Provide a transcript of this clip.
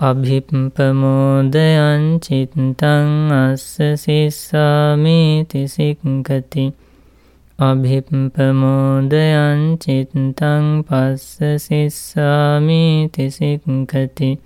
අභිප්පමෝදයන් චිත්තං අස්ස සිස්සාමීති සික්කති අභිප්පමෝදයන් චිත්තං පස්ස සිස්සාමීති සික්කති